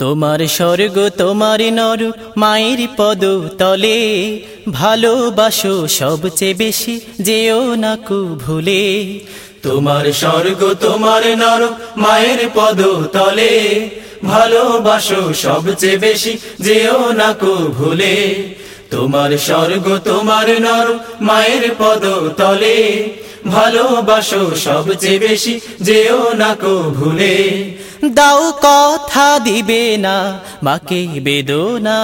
তোমার স্বর্গ, তোমার নর, মায়ের পদ তলে। ভালোবাসো সবচেয়ে বেশি, যেও না কু ভুলে তোমার স্বর্গ, তোমার নর, মায়ের পদ তলে। ভালোবাসো সবচেয়ে বেশি, যেও না কো ভুলে তোমার স্বর্গ, তোমার নর, মায়ের পদ তলে। ভালোবাসো সবচেয়ে বেশি যেও না কো ভুলে দাও কথা দিবে না মাকে বেদনা।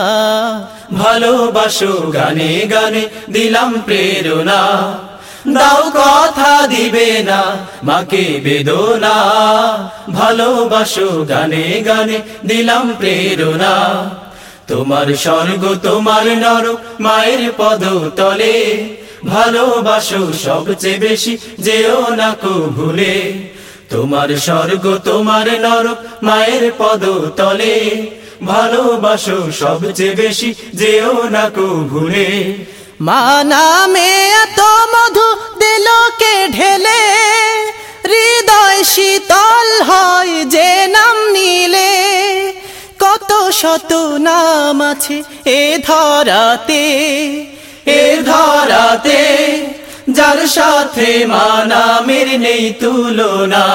ভালোবাসো গানে গানে দিলাম প্রেরণা। দাও কথা দিবে না মাকে বেদনা। ভালোবাসো গানে গানে দিলাম প্রেরণা। তোমার স্বর্গ তোমার নর মায়ের পদ তলে ভালোবাসো সবচেয়ে বেশি, যেও না কো ভুলে তোমার স্বর্গ, তোমার নর মায়ের পদ তলে ভালোবাসো সবচেয়ে বেশি, যেও না কো ভুলে মা নামে এত মধু দিলকে ঢেলে। হৃদয় শীতল হয় যে নাম নিলে। কত শত নাম আছে এ ধরাতে। এ ধরাতে যার সাথে মানা মের নেই তুলনা।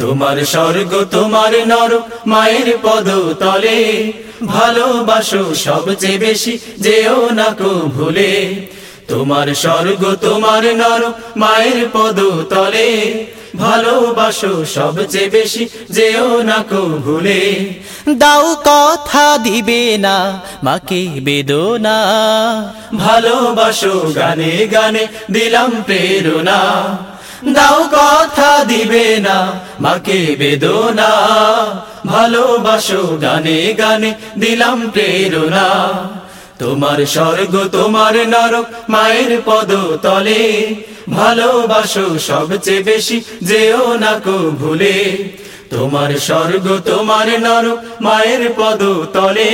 তোমার স্বর্গ, তোমার নর মায়ের পদ তলে ভালোবাসো সবচেয়ে বেশি, যেও না কো ভুলে। তোমার স্বর্গ, তোমার নর মায়ের পদ তলে ভালোবাসো সবচেয়ে বেশি যেও না কো ভুলে দাও কথা দিবে না মাকে বেদনা। ভালোবাসো গানে গানে দিলাম প্রেরণা। দাও কথা দিবে না মাকে বেদনা। ভালোবাসো গানে গানে দিলাম প্রেরণা। তোমার স্বর্গ তোমার নরক মায়ের পদ তলে ভালোবাসো সবচেয়ে বেশি, যেও না কো ভুলে তোমার স্বর্গ, তোমার নরক মায়ের পদ তলে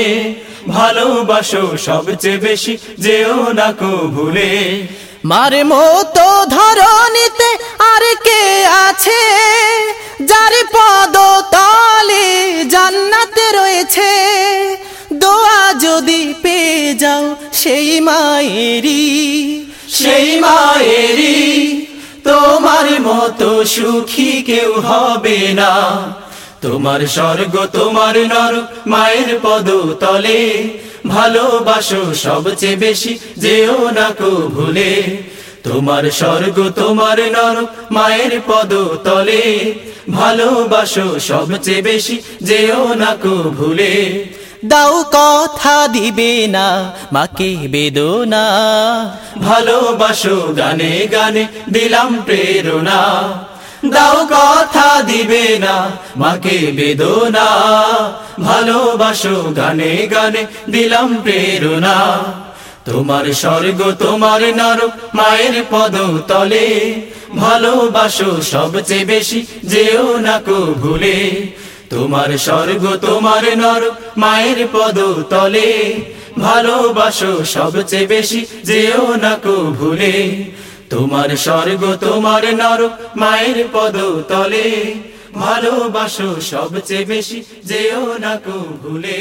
ভালোবাসো সবচেয়ে বেশি, যেও না কো ভুলে মার মতো ধরনিতে আর কে আছে? যার পদ তলে জান্নাতে রয়েছে। দোয়া যদি পেয়ে যাও সেই মায়েরই। সেই মায়েরই তোমার মতো সুখী কেউ হবে না। তোমার স্বর্গ, তোমার নর, মায়ের পদ তলে ভালোবাসো সবচেয়ে বেশি, যেও না কো ভুলে তোমার স্বর্গ, তোমার নর, মায়ের পদ তলে ভালোবাসো সবচেয়ে বেশি, যেও না কো ভুলে দাও কথা দিবে না, মাকে বেদনা। ভালোবাসো গানে গানে, দিলাম প্রেরণা। দাও কথা দিবে না, মাকে বেদনা। ভালোবাসো গানে গানে, দিলাম প্রেরণা। তোমার স্বর্গ, তোমার নরক মায়ের পদ তলে ভালোবাসো সবচেয়ে বেশি, যেও না কো ভুলে। তোমার স্বর্গ, তোমার নরক মায়ের পদ তলে। ভালোবাসো সবচেয়ে বেশি, যেও না কো ভুলে তোমার স্বর্গ, তোমার নরক মায়ের পদ তলে। ভালোবাসো সবচেয়ে বেশি, যেও না কো ভুলে